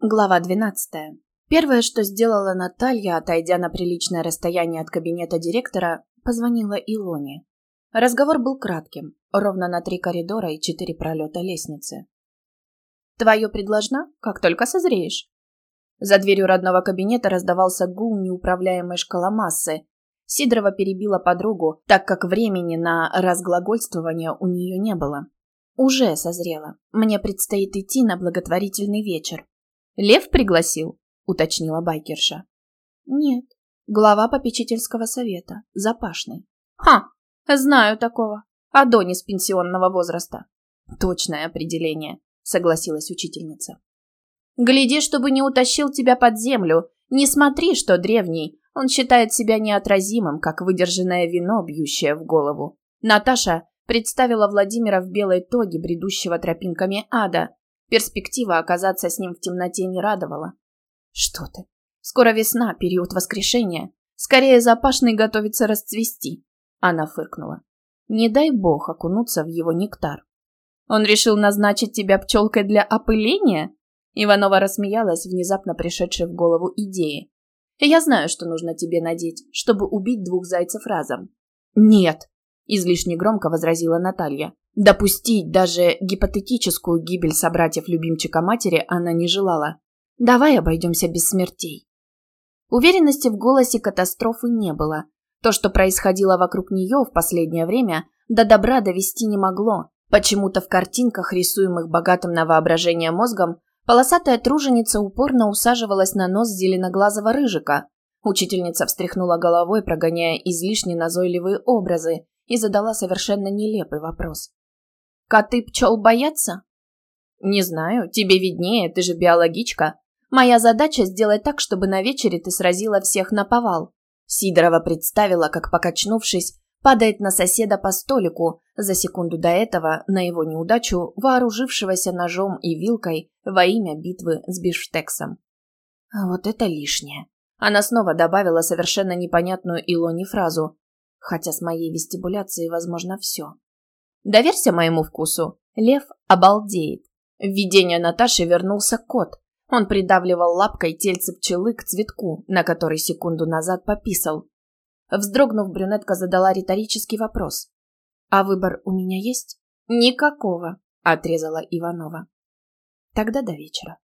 Глава 12. Первое, что сделала Наталья, отойдя на приличное расстояние от кабинета директора, позвонила Илоне. Разговор был кратким, ровно на три коридора и четыре пролета лестницы. «Твое предложно, как только созреешь». За дверью родного кабинета раздавался гул неуправляемой шкаломассы. Сидорова перебила подругу, так как времени на разглагольствование у нее не было. «Уже созрела. Мне предстоит идти на благотворительный вечер. Лев пригласил, уточнила байкерша. Нет, глава попечительского совета, запашный. Ха, знаю такого. Адонис пенсионного возраста. Точное определение, согласилась учительница. Гляди, чтобы не утащил тебя под землю. Не смотри, что древний. Он считает себя неотразимым, как выдержанное вино, бьющее в голову. Наташа представила Владимира в белой тоге, бредущего тропинками ада, Перспектива оказаться с ним в темноте не радовала. Что ты? Скоро весна, период воскрешения. Скорее запашный готовится расцвести. Она фыркнула. Не дай бог окунуться в его нектар. Он решил назначить тебя пчелкой для опыления? Иванова рассмеялась, внезапно пришедшей в голову идеи. Я знаю, что нужно тебе надеть, чтобы убить двух зайцев разом. Нет, излишне громко возразила Наталья. Допустить даже гипотетическую гибель собратьев-любимчика матери она не желала. «Давай обойдемся без смертей». Уверенности в голосе катастрофы не было. То, что происходило вокруг нее в последнее время, до добра довести не могло. Почему-то в картинках, рисуемых богатым на воображение мозгом, полосатая труженица упорно усаживалась на нос зеленоглазого рыжика. Учительница встряхнула головой, прогоняя излишне назойливые образы, и задала совершенно нелепый вопрос. Коты пчел боятся? Не знаю, тебе виднее, ты же биологичка. Моя задача сделать так, чтобы на вечере ты сразила всех на повал. Сидорова представила, как, покачнувшись, падает на соседа по столику, за секунду до этого, на его неудачу, вооружившегося ножом и вилкой во имя битвы с бифштексом. А вот это лишнее. Она снова добавила совершенно непонятную Илоне фразу, хотя с моей вестибуляцией возможно все. Доверься моему вкусу. Лев обалдеет. В видение Наташи вернулся кот. Он придавливал лапкой тельце пчелы к цветку, на который секунду назад пописал. Вздрогнув, брюнетка задала риторический вопрос. «А выбор у меня есть?» «Никакого», — отрезала Иванова. «Тогда до вечера».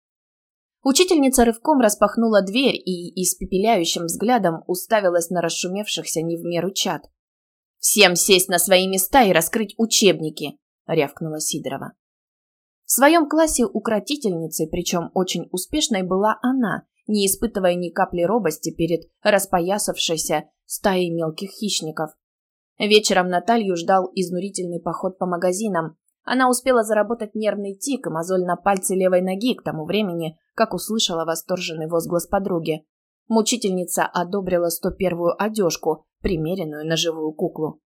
Учительница рывком распахнула дверь и испепеляющим взглядом уставилась на расшумевшихся не в меру чад. «Всем сесть на свои места и раскрыть учебники!» — рявкнула Сидорова. В своем классе укротительницей, причем очень успешной, была она, не испытывая ни капли робости перед распоясавшейся стаей мелких хищников. Вечером Наталью ждал изнурительный поход по магазинам. Она успела заработать нервный тик и мозоль на пальце левой ноги к тому времени, как услышала восторженный возглас подруги. Мучительница одобрила 101-ю одежку, примеренную на живую куклу.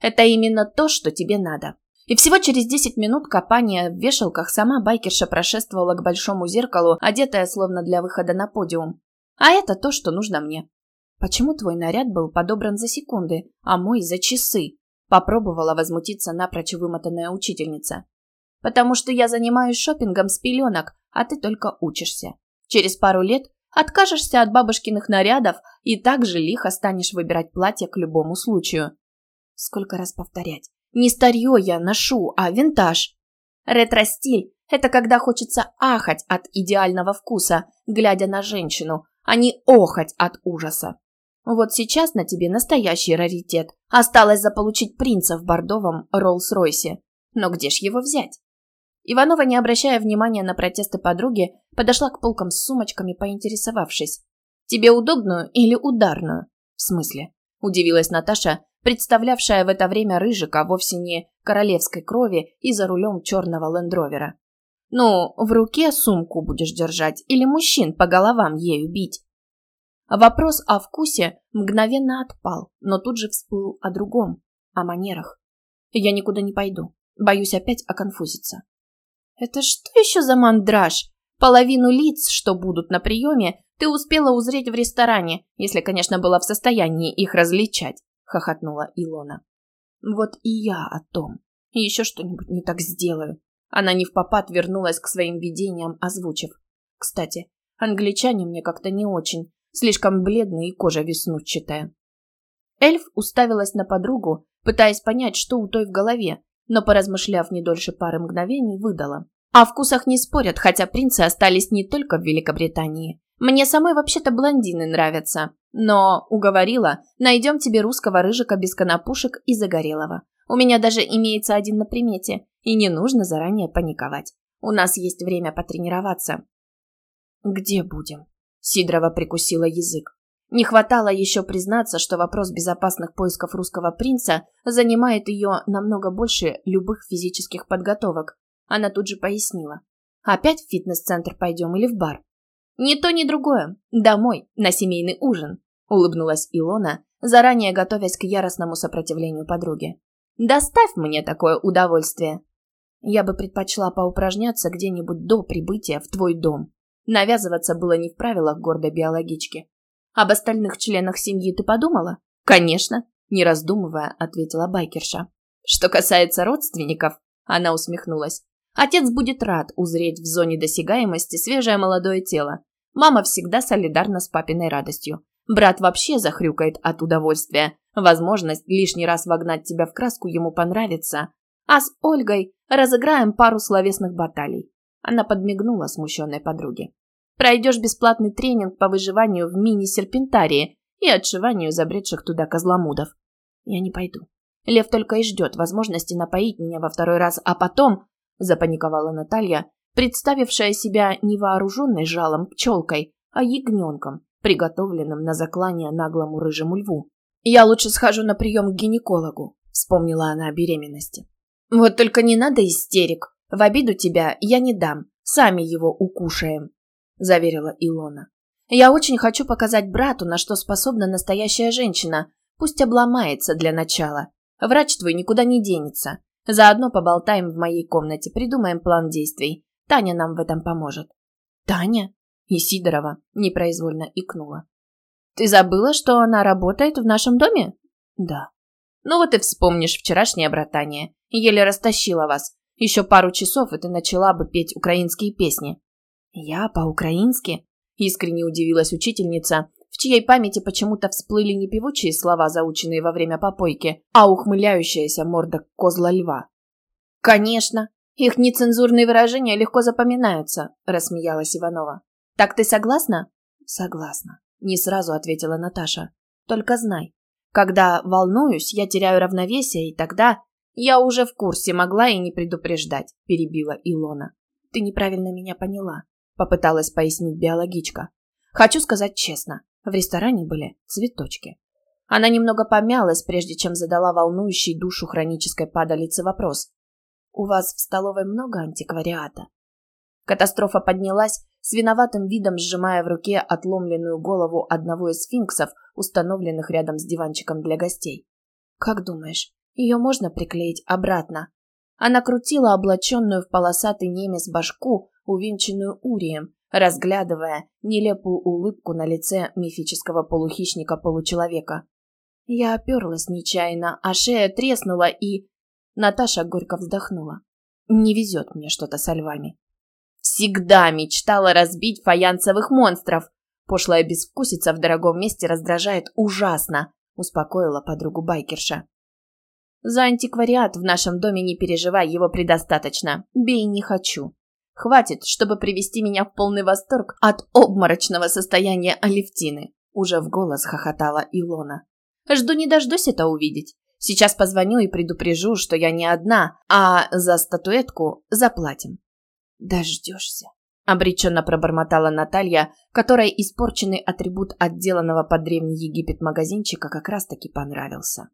Это именно то, что тебе надо. И всего через 10 минут копания в вешалках сама байкерша прошествовала к большому зеркалу, одетая словно для выхода на подиум. А это то, что нужно мне. Почему твой наряд был подобран за секунды, а мой за часы? Попробовала возмутиться напрочь вымотанная учительница. Потому что я занимаюсь шопингом с пеленок, а ты только учишься. Через пару лет Откажешься от бабушкиных нарядов и так же лихо станешь выбирать платье к любому случаю. Сколько раз повторять? Не старье я ношу, а винтаж. Ретро-стиль – это когда хочется ахать от идеального вкуса, глядя на женщину, а не охать от ужаса. Вот сейчас на тебе настоящий раритет. Осталось заполучить принца в бордовом Роллс-Ройсе. Но где ж его взять? Иванова, не обращая внимания на протесты подруги, подошла к полкам с сумочками, поинтересовавшись. «Тебе удобную или ударную?» «В смысле?» – удивилась Наташа, представлявшая в это время Рыжика вовсе не королевской крови и за рулем черного лендровера. «Ну, в руке сумку будешь держать или мужчин по головам ею бить?» Вопрос о вкусе мгновенно отпал, но тут же всплыл о другом, о манерах. «Я никуда не пойду. Боюсь опять оконфузиться». Это что еще за мандраж? Половину лиц, что будут на приеме, ты успела узреть в ресторане, если, конечно, была в состоянии их различать, хохотнула Илона. Вот и я о том. Еще что-нибудь не так сделаю. Она не в попад вернулась к своим видениям, озвучив. Кстати, англичане мне как-то не очень, слишком бледные и кожа веснущатая. Эльф уставилась на подругу, пытаясь понять, что у той в голове, но, поразмышляв не дольше пары мгновений, выдала. О вкусах не спорят, хотя принцы остались не только в Великобритании. Мне самой вообще-то блондины нравятся. Но, уговорила, найдем тебе русского рыжика без конопушек и загорелого. У меня даже имеется один на примете, и не нужно заранее паниковать. У нас есть время потренироваться. Где будем? Сидрова прикусила язык. Не хватало еще признаться, что вопрос безопасных поисков русского принца занимает ее намного больше любых физических подготовок. Она тут же пояснила. «Опять в фитнес-центр пойдем или в бар?» «Ни то, ни другое. Домой, на семейный ужин», — улыбнулась Илона, заранее готовясь к яростному сопротивлению подруги. «Доставь мне такое удовольствие». «Я бы предпочла поупражняться где-нибудь до прибытия в твой дом», Навязываться было не в правилах гордой биологички. Об остальных членах семьи ты подумала? Конечно, не раздумывая, ответила байкерша. Что касается родственников, она усмехнулась. Отец будет рад узреть в зоне досягаемости свежее молодое тело. Мама всегда солидарна с папиной радостью. Брат вообще захрюкает от удовольствия. Возможность лишний раз вогнать тебя в краску ему понравится. А с Ольгой разыграем пару словесных баталий. Она подмигнула смущенной подруге. Пройдешь бесплатный тренинг по выживанию в мини-серпентарии и отшиванию забредших туда козломудов. Я не пойду. Лев только и ждет возможности напоить меня во второй раз, а потом, запаниковала Наталья, представившая себя не вооруженной жалом пчелкой, а ягненком, приготовленным на заклание наглому рыжему льву. «Я лучше схожу на прием к гинекологу», — вспомнила она о беременности. «Вот только не надо истерик. В обиду тебя я не дам. Сами его укушаем». – заверила Илона. «Я очень хочу показать брату, на что способна настоящая женщина. Пусть обломается для начала. Врач твой никуда не денется. Заодно поболтаем в моей комнате, придумаем план действий. Таня нам в этом поможет». «Таня?» И Сидорова непроизвольно икнула. «Ты забыла, что она работает в нашем доме?» «Да». «Ну вот и вспомнишь вчерашнее братание. Еле растащила вас. Еще пару часов, и ты начала бы петь украинские песни. «Я по-украински?» – искренне удивилась учительница, в чьей памяти почему-то всплыли не певучие слова, заученные во время попойки, а ухмыляющаяся морда козла льва. «Конечно! Их нецензурные выражения легко запоминаются», – рассмеялась Иванова. «Так ты согласна?» «Согласна», – не сразу ответила Наташа. «Только знай, когда волнуюсь, я теряю равновесие, и тогда...» «Я уже в курсе, могла и не предупреждать», – перебила Илона. «Ты неправильно меня поняла. Попыталась пояснить биологичка. Хочу сказать честно, в ресторане были цветочки. Она немного помялась, прежде чем задала волнующий душу хронической падалицы вопрос. «У вас в столовой много антиквариата?» Катастрофа поднялась, с виноватым видом сжимая в руке отломленную голову одного из сфинксов, установленных рядом с диванчиком для гостей. «Как думаешь, ее можно приклеить обратно?» Она крутила облаченную в полосатый немец башку, увенчанную урием, разглядывая нелепую улыбку на лице мифического полухищника-получеловека. Я оперлась нечаянно, а шея треснула и... Наташа горько вздохнула. Не везет мне что-то со львами. Всегда мечтала разбить фаянсовых монстров. Пошлая безвкусица в дорогом месте раздражает ужасно, успокоила подругу байкерша. За антиквариат в нашем доме не переживай, его предостаточно. Бей не хочу. Хватит, чтобы привести меня в полный восторг от обморочного состояния Алевтины. Уже в голос хохотала Илона. Жду не дождусь это увидеть. Сейчас позвоню и предупрежу, что я не одна, а за статуэтку заплатим. Дождешься. Обреченно пробормотала Наталья, которой испорченный атрибут отделанного под Древний Египет магазинчика как раз-таки понравился.